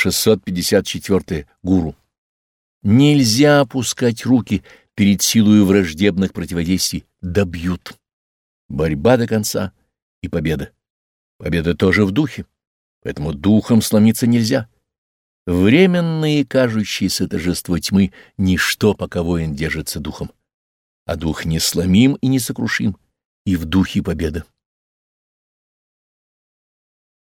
654. Гуру. Нельзя опускать руки перед силой враждебных противодействий. Добьют. Борьба до конца и победа. Победа тоже в духе, поэтому духом сломиться нельзя. временные кажущиеся торжество тьмы — ничто, пока воин держится духом. А дух не сломим и не сокрушим, и в духе победа.